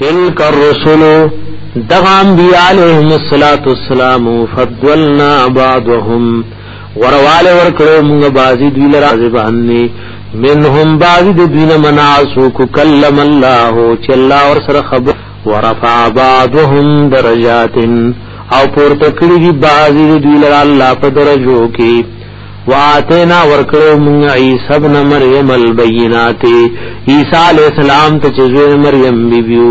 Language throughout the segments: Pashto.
تلک الرسل دغه انبیاء علیهم الصلاۃ والسلام فضلنا بعضهم ورواله ورکړو موږ بازی دوی لرا زبانی منهم بازی د دوی نه مناسو کو کلم الله چې الله ور سره خبر ورفع بعضهم درجات او پورته کړی بازی دوی لرا الله په درجو کې واتینا ورکړو مونږ عیسی ابن مریم البینات عیسی علی السلام ته چې زوی مریم بیبیو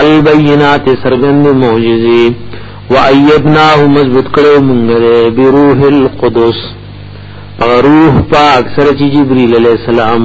البینات سرګند معجزې و ایدناه مضبوط کړو مونږ به روح القدس روح پاک سره چې جبرئیل علی السلام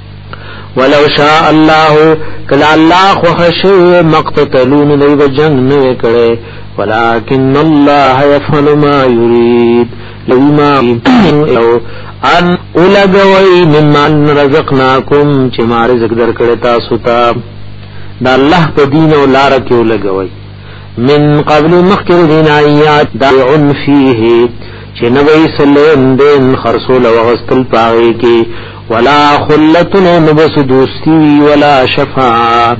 ولو شاء الله کلا الله خو خشو مقتتلون دی و جنگ نه کړي ولكن الله يفعل ما يريد لما او ان اولغوي ممن رزقناكم چې ما رزق درکړی تاسو ته دا الله په دین او لار کې اولغوي من قبل مخکر دین آیات دعن فیه چې نوې سلیم دین خرصول او غسل پاره کې ولا خلتن نبس دوستی وی ولا شفاعت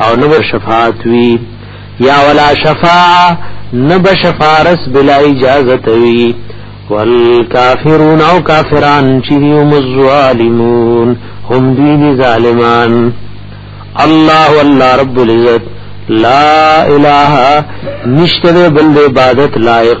او نبر شفاعت وی یا ولا شفاعت نب شفارس بلا اجازت وی والکافرون او کافران چی هم الظالمون هم دی دی ظالمان الله والله رب العزت لا اله نشته بل عبادت لائق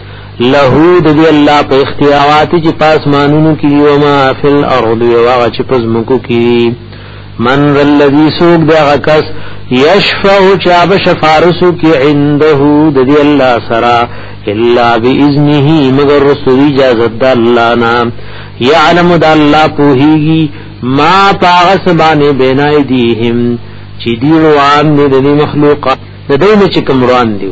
له د دی الله په اختیارات چې پاس مانونو کې او ما فی الارض او هغه چې پس مکو کې من الذی سوق دا غکس یشفع چاب شفارسو کې عنده د دی الله سرا الا باذنه مگر رسول اجازه د الله نا یعلم د الله پوهیږي ما پاغس باندې بنای دیهم چې دی روان دي د مخلوقات د دې چې کوم روان دي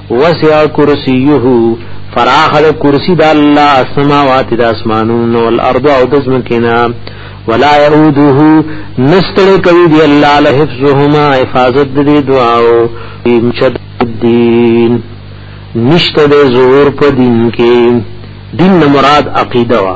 وسع کرسیه فراخ د کرسی د الله السماوات د اسمانونو او الارض او د زمکینا ولا يعوده نستل کوي دی الله له حفظهما حفاظت دې دعاو امشد الدين نشته د زور په دین کې دین مراد عقیده وا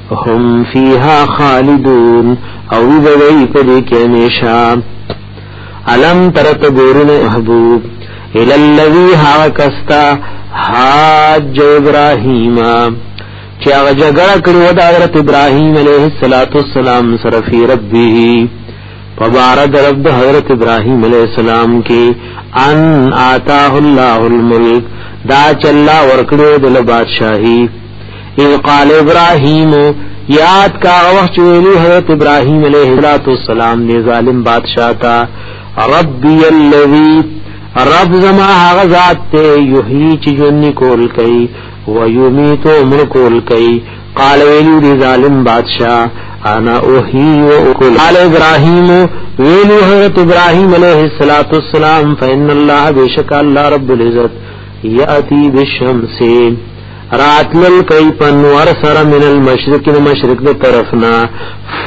هم فیها خالدون او دوی په دې کې همیشه علم ترت ګورن محبوب ال الذی هاکستا حاج ابراهیم چې هغه جګړه کړو د حضرت ابراهیم علیه السلام سره فی ربه فبارد رب د حضرت ابراهيم عليه السلام کې ان آتاه الله الملك دا چلا ورکړو د بادشاہي اذ قال ابراهيم یاد کا وخت ویلی حضرت ابراهيم عليه السلام دی ظالم بادشاہ تا ربي الذي رب زما هغه ذات ته یحیی چې ژوند کول کوي و یمیت عمر کول کوي قال ویلی دی ظالم بادشاہ انا اوحی و اکل قال ابراهيم ویلی حضرت ابراهيم عليه السلام فإن الله بشک الله رب العزت یاتی بالشمس راتلل کئی پنور سر من المشرق من مشرق دے طرفنا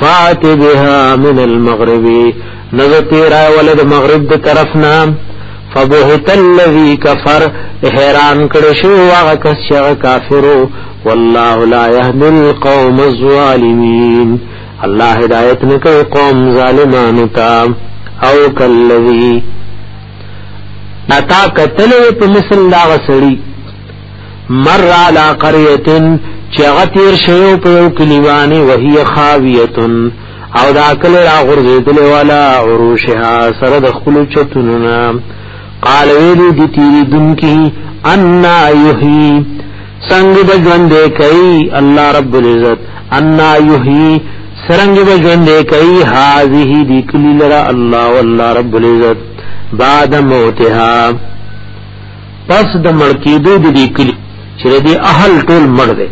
فات بها من المغربی نزو تیرا ولد مغرب دے طرفنا فبهت الذي كفر حیران کړه شو هغه کس چې کافرو والله لا يهدي القوم الظالمين الله هدایت نکوي قوم ظالمانو ته او کلذي اتا قتل په مثل دا وسړي مر علی قريه چې هغه تیر شوی په یو کلیوانه وهي خاویه او دا کله را غرزیدل والا عروشها سره د خپل چتوننا قال ویلی دی تیری دن کی ان یحیی سنگ بجوند کئی الله رب العزت ان یحیی سرنگ بجوند کئی هذه دی کلی لرا الله والله رب العزت بعد موتها پس د مړکیدو د دې کلی چې د اهل ټول مړ دی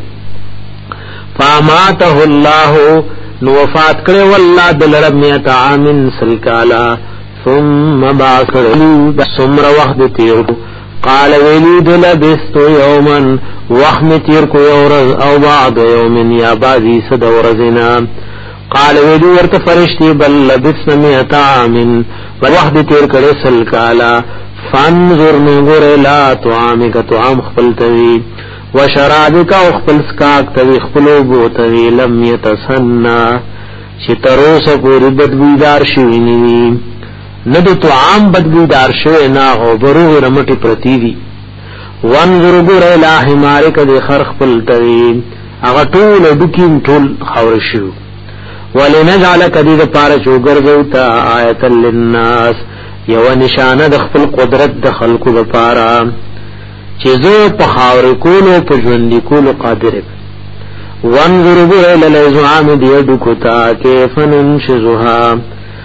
فاماته الله نو وفات کړي والله دلر میت عام سلکالا ثم باثر سمر وخت تیر قال ویلی دل بست یوما وخت تیر کو یورز او بعد یومن یا بعضی صد ورزنا قال ویدو ورته فرشتي بل لبث مئات عام وحد تیر کړه سل کالا فانظر نور لا طعامك طعام خپل توي وشرابك او خپل سکاک توي خپلو بو توي لم يتسنى چې تروس پوری بدبودار شوی نی نه د طعام بدبودار شوی نه او بروغ رمټي پرتی دي وانظر ګور الى حمارک دی خر خپل توی هغه ټول دکین ټول خور شو ولنجعلک دی د پاره چوغرځو تا آیت للناس یو نشانه د خپل قدرت د خلقو د پاره چې زه په خاور کولو په ژوند کولو قادر وانظر ګور الى العظام دی دکتا کیفن شزها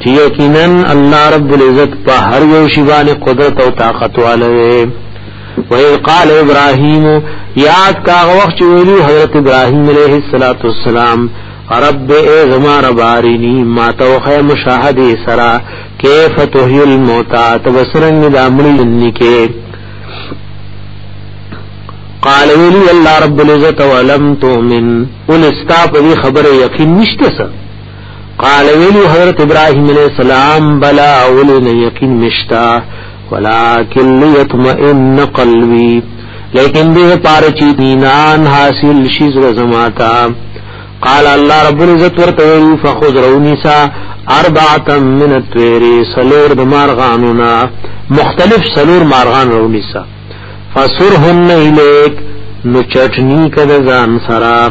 چې یقینا الله رب العزت په هر یو شی باندې قدرت او طاقت والے وإذ قال ابراهيم یاد کا وخت ویلو حضرت ابراهيم عليه الصلاه والسلام رب اے زما ربارینی ما توخی مشاہدی سرا کیف تحیی الموتا تبسرنگ دامری جنی کے قال ویلی اللہ رب العزت ولم تؤمن ان استاپ دی خبر یقین نشتے سر قال ویلی حضرت ابراهیم علیہ السلام بلا اولی نه یقین مشتا ولکن لیتمئن قلبی لیکن دې پاره چې دینان حاصل شي زره زماتا قال الله رب العزت ورته وی فخذ رونسا اربعه من الطير سلور د مارغانونا مختلف سلور مارغان رونسا فسرهن الیک نو چټنی کده ځان سره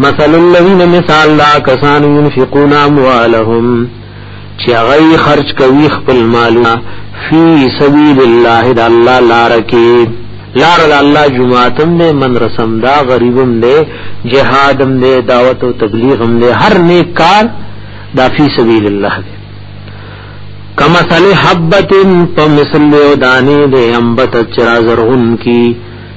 مثل الذين مثال لا کسان ينفقون اموالهم چې غي خرج کوي خپل مالونه فی سبیل الله د الله لار کې لار د الله جمعاتم دې من رسم دا غریبم دې جهادم دې دعوت او تبلیغم دې هر نیک کار دا فی سبیل الله دې کما صلی حبتن په مثل یو دانه دې انبت چرا زرغون کی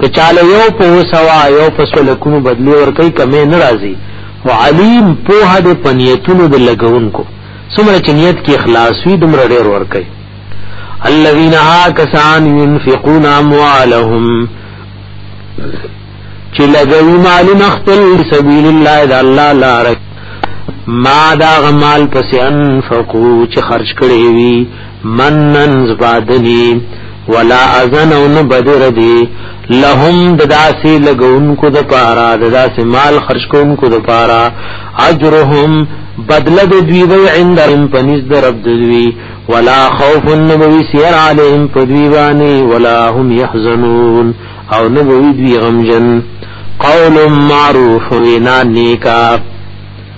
که چاله یو په وسوا یو په سلکونو بدلی ورکي کمې ناراضي او علیم په هد پنیتونو د لګونکو څومره چې نیت کې اخلاص وي دومره ډېر ورکي الذين آکسان ينفقون اموالهم چې لګوي مال مخفل سبیل الله د الله لار ما دا غمال پس انفقو چې خرج کړي وي منن زبادنی ولا اذن ان بدر دی لهم دداسی لګون کو د پارا دداسی مال خرج کون کو د پارا اجرهم بدل د دوی و عند رب پنځ د رب دوی ولا خوف النبوی سیر علیهم پدوی وانی ولا هم يحزنون او نبوی دوی غمجن قول معروف وینا نیکا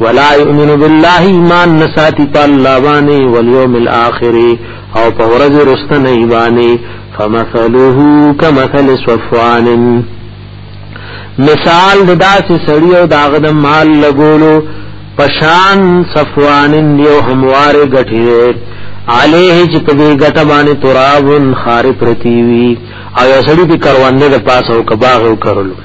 ولا یؤمن بالله ایمان نساتی په الله باندې والیوم الاخر او په ورځ رستنه باندې فمثله کمثل صفوان مثال د داسې سړی او داغه د مال لګولو پشان صفوان دیو هموار غټي علیه چې په دې غټه باندې تراب خار پرتی وی او سړی په کروانه د پاسو کباغو کرلو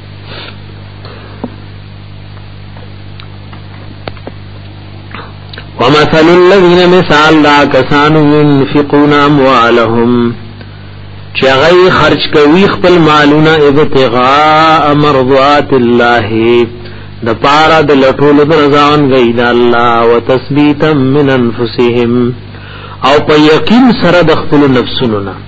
ومثل الذين مثال دا کسانو ينفقون اموالهم چغی خرج کوي خپل مالونه ابتغاء مرضات الله د پارا د لټول درزان گئی د الله وتثبیتا من انفسهم او په یقین سره د خپل نفسونو نه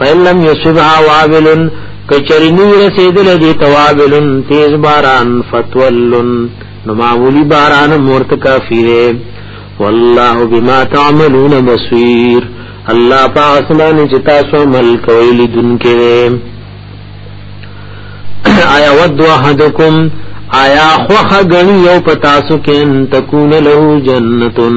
فإن لم يصبها وابل کچرنی رسیدل دی توابل تیز باران فتولن نو معمولی باران مورت کافی دے والله بما تعملون بصیر الله پاسمان چې تاسو عمل کوي لیدونکې آیا ود احدکم آیا خوخه غنی یو پتاسو کې ان تکون له جنتون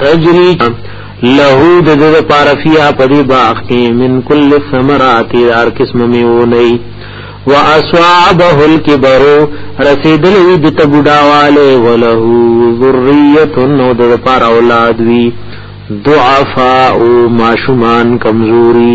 تجری له د د پارفیا په دې باغ کې من کل ثمرات هر قسم میوه نه و اصحابه الكبر رسیدل وی د تبډاواله وله ذریه نو د پار اولاد وی ضعفاء ماشومان کمزوری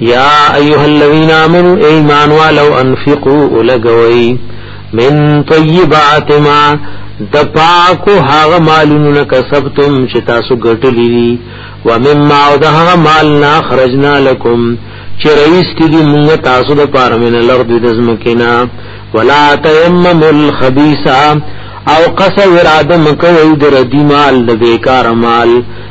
یا ایها الذین آمنوا ایمان ولو انفقوا لغوی من طیبات ما د پاکو هغه مالونو نه کسبتم چې تاسو ګټلی دي و مما او د هغه مال نه خرجنا لكم چې رئیس تی دي موږ تاسو د پاره من الارض د زمکینا ولا تیمم الخبيث او قص اراده مکوې د ردی مال د بیکار مال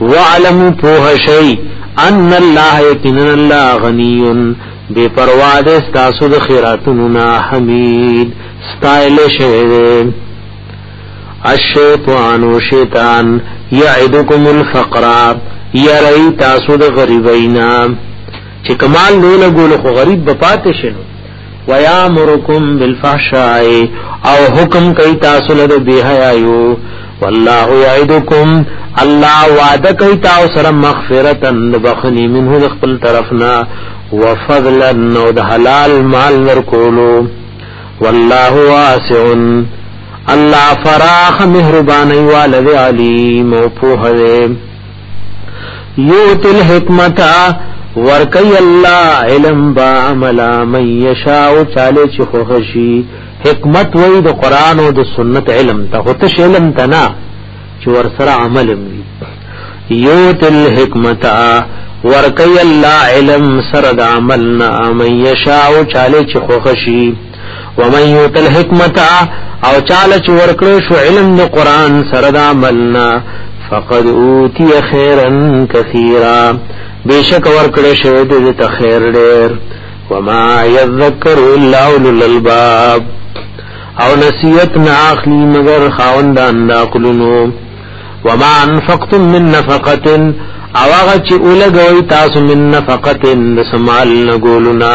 وعلمو پوه شئ ان الله یقینا الله غنی بے پروا دے ستاسو د خیراتونو نا حمید ستایل شوی دی الشیطان و شیطان یعدکم الفقر یری تاسو د غریبینا چې کمال نه لګول خو غریب بپات شنو ويامركم بالفحشاء او حکم کوي تاسو له بهایو والله يعدكم الله وعده کوي تاسو سره مغفرتا بخني منه خپل طرفنا وفضلا نو د حلال مال ورکولو والله واسع الله فراخ مهرباني والد عليم او په یوت الحکمت ورکی الله علم با عمل من یشاء چاله چې خوشي حکمت وای د قران او د سنت علم ته هوت علم ته نه چې ور سره عمل وي یوت الحکمت ورکی الله علم سره د عمل نه من یشاء چاله چې خوشي ومن یوت الحکمت او چاله چې ورکړې شو علم د قران سره د عملنا فقد اوتی خیرا کثیرا بیشک ورکړې شو د ته خیر ډېر وما یذکر الا اولل الباب او نصیحت نه اخلي مگر خاوندان دا قلونو وما انفقتم من نفقه او هغه چې اولګوي تاسو من نفقه د سمال نه ګولنا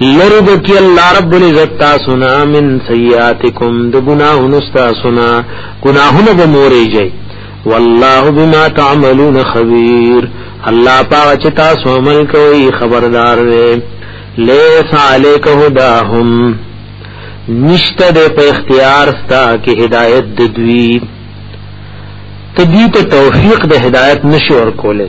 لری بکی الله رب العزت تاسو نه من سیئاتکم د ګناهونو تاسو نه ګناهونه به مورې جي والله بما تعملون خبير الله پاک چې تاسو عمل کوي خبردار دی ليس عليك هداهم نشته د په اختیار ستا کې هدایت د دوی تدوی ته توفیق د هدایت نشور کوله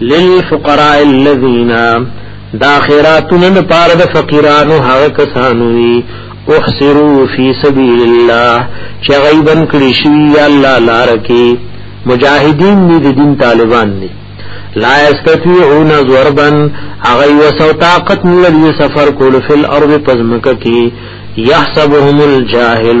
للفقراء الذين دا خیراتونه د پاره د فقیرانو هغه کسانو وی احسروا فی سبیل الله چې غیبن کړی شوی یا الله لار کې مجاهدین دې د دین طالبان دي لا استطيعون ضربا اغي وسو طاقت لري سفر کول فل ارض پزمک کی يحسبهم الجاهل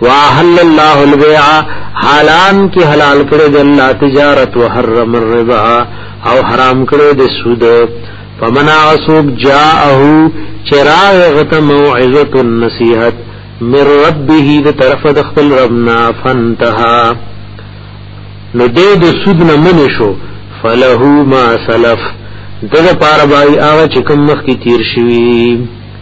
واحل الله البيع حالان کی حلال کړی د الله تجارت وحرم الربا او حرام کړی د سود فمنا اسوب جاءه چراغ غت موعظه النصيحت من ربه د طرف د خپل ربنا فانتها نو دې د سود نه من شو فله ما سلف دغه پاره بای هغه چې کوم مخ کی تیر شوی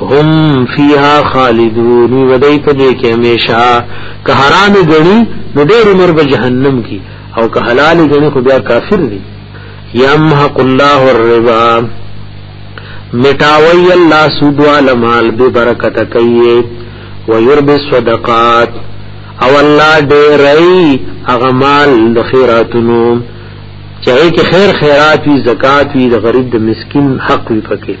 هم فیها خالدون ودای په دې کې همیشه که حرام غني نو ډېر عمر به جهنم کې او که حلال غني خو بیا کافر دي یمحق الله الربا مټاوي الله سود والمال به برکت کوي ويربي الصدقات او الله ډېرای هغه مال د خیراتونو چاہے کې خیر خیرات وی زکات وی د غریب د مسکین حق وی پکې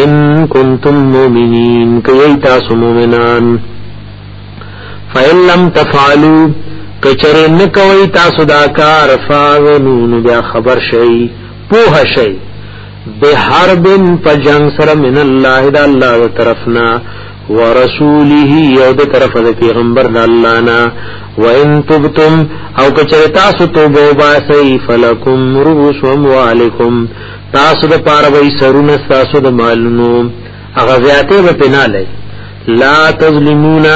ان کنتم مومنین کئی تاسو مومنان فإن لم تفعلو کچر نکوئی تاسو دا کار فاغنون بیا خبر شئی پوہ شئی بحرب پجنگ سر من اللہ دا اللہ دا طرفنا ورسوله یو د طرف د پیغمبر د الله نه وان تبتم او کچره تاسو توبه وباسئ فلکم رؤوس اموالکم تاسو د پاره وای سرونه تاسو د مالونو هغه زیاته به پنا لای لا تظلمون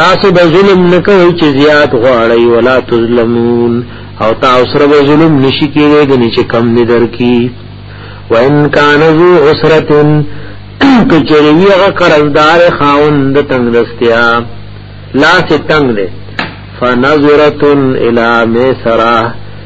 تاسو د ظلم نه کوي چې زیات غواړی ولا تظلمون او تاسو سره به ظلم نشي کېږي د نشي کم نه درکې وان کان ذو اسرتن کچری هغه قرضدار خاون د تنگ دستیا لا څه تنگ ده فنظرتن الی میسره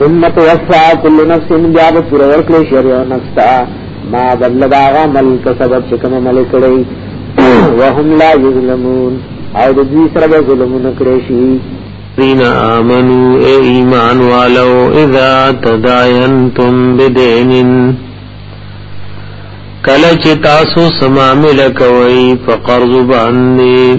ثم توفا كل نفس بیا به پورا ورکړي شریو نفس تا ما بدل داغه عمل کا سبب چې کوم عمل کړی وهم لا یظلمون او د دې سره به ظلم نکړي شي دین آمنو اے ایمان والو اذا تداینتم بدین کله چې تاسو سمامل کوي فقرض باندې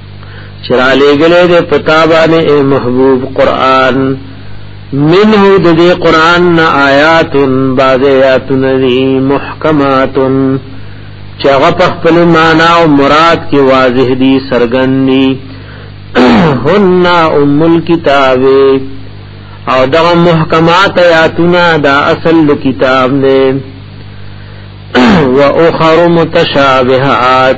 چرا لګلې دې پتا باندې اے محبوب قران منه د دې قران نا آیات بعض آیات ندی محکمات چغه په خپل معنا او مراد کې واضح دي سرګندي هن ام الكتاب او دغه محکمات آیاتنا دا اصل کتاب نه و اخر متشابهات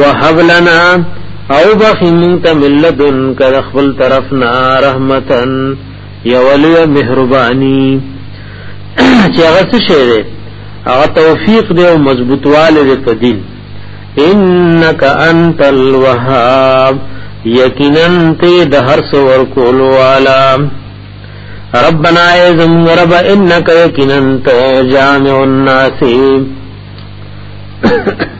وهب لنا او بخمون ته ملذن کر خپل طرفنا رحمتن یولی مهربانی چې هغه څه شی دی هغه توفیق دی او مضبوطواله دی په دین انک انت الوهاب یقینا ته د هر څو ور کول والا ربنا ازم رب انک یقینا ته جامع الناس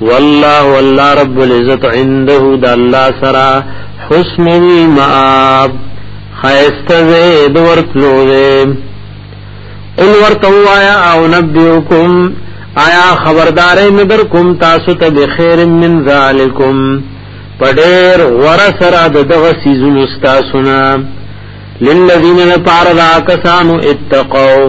والله والله رب العزت عنده د الله سرا حسن المآب خیسته زید ورتلو دے قل ورتو آیا او نبیوکم آیا خبردارې مدر کوم تاسو ته بخیر من ذالکم پډیر غره سرا د دغه سیزونو تاسو نه للذین لپاره دا کسانو اتقوا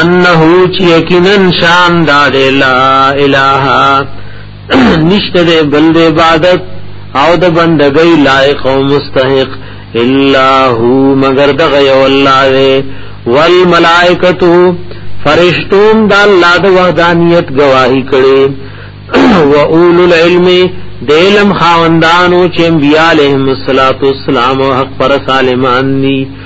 انه چې یقینا شان دا دی لا اله نشته دی بل د عبادت او د بندګۍ لایق او مستحق الا هو مگر دغه یو الله دی والملائکتو فرشتوم د الله د وحدانیت گواہی کړي و اولو العلم دیلم خاوندانو چې انبیاء علیهم الصلاۃ والسلام او حق پر سالمان دي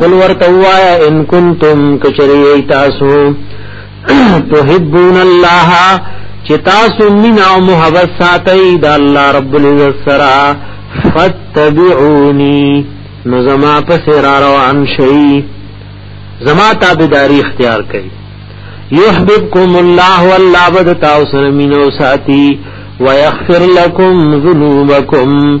قل ورتوایا ان کنتم کچری تاسو تحبون الله چې تاسو مینا او محبت ساتي د الله رب العزت سره فتبعوني نو زما پس را روان شئ زما تابعداري اختیار کړئ يحببكم الله والله بد تاسو مینو ساتي ويغفر لكم ذنوبكم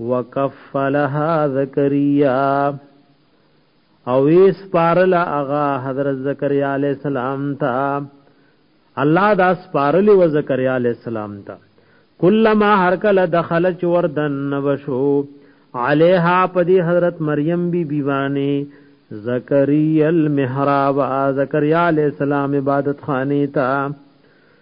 وکفلها زکریا او ایس پارل اغا حضرت زکریا علیہ السلام تا الله دا سپارل و زکریا علیہ السلام تا کلما هر کله دخل چوردن وشو علیها پدی حضرت مریم بی بیوانی زکریا المحراب زکریا علیہ السلام عبادت خانی تا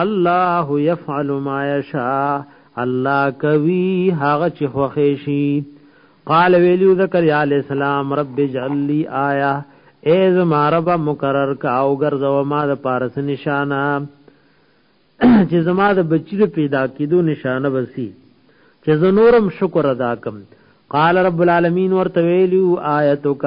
الله يفعل ما يشاء الله کوي هغه چې خوښي شي قال ویلو زکریا علی السلام رب اجعل لي آیه ای زما رب مقرر کا او ګرځو ما د پارس نشانه چې زما د بچی د پیدا کېدو نشانه وسی چې زه نورم شکر ادا کوم قال رب العالمین ورته ویلو آیتک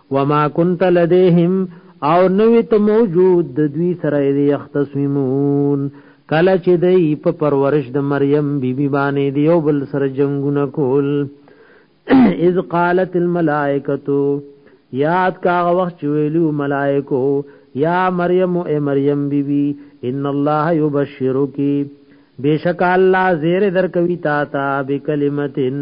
وما كنت لديهم او نوی ته موجود د دوی سره دی یختصمون کله چې دی په پرورش د مریم بیبي بی باندې دی یو بل سره جنگونه کول اذ قالت الملائکه یاد کا وخت چې ویلو ملائکو یا مریم او مریم بیبي بی ان الله یبشرکی بیشک الله زیر در کوي تا تا بکلمتن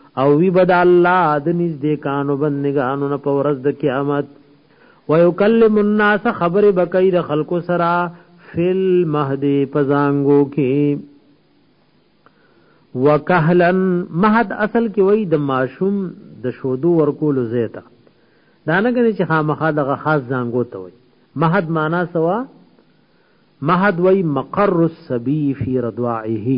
او وی بد الله د نږدې کانو بندگانو نه په ورځ د قیامت ويكلم الناس خبر بکای د خلکو سرا فل مهدی پزانګو کې وکهلن مهد اصل کې وای د ماشوم د شودو ورکول زیتا دانه کې چې خامخا دغه خاص زانګو ته وای مهد معنا سوا مهد وای مقر السبی فی رضاعه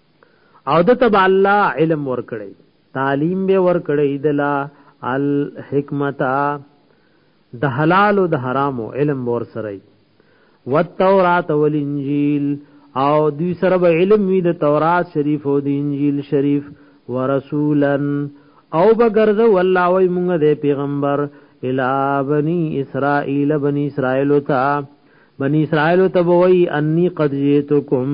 او د تب الله علم ور کړی تعلیم به ور کړی دلا الحکمت د حلال او د حرام علم ور سره والتورات والانجیل او دوی سره به علم وی د تورات شریف او د انجیل شریف ورسولن او بغرض والله وای مونږ د پیغمبر الا بنی اسرائیل بنی اسرائیل تا بنی اسرائیل ته وای انی قد جئتکم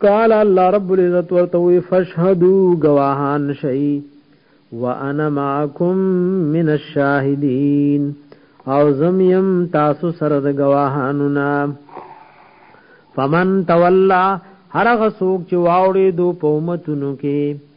قال الله رب العزت ورته وی فشهدو گواهان شئی وانا معکم من الشاهدین او زم يم تاسو سره د گواهانو نا فمن تولا هر غسوک چې واوړې دو پومتونو کې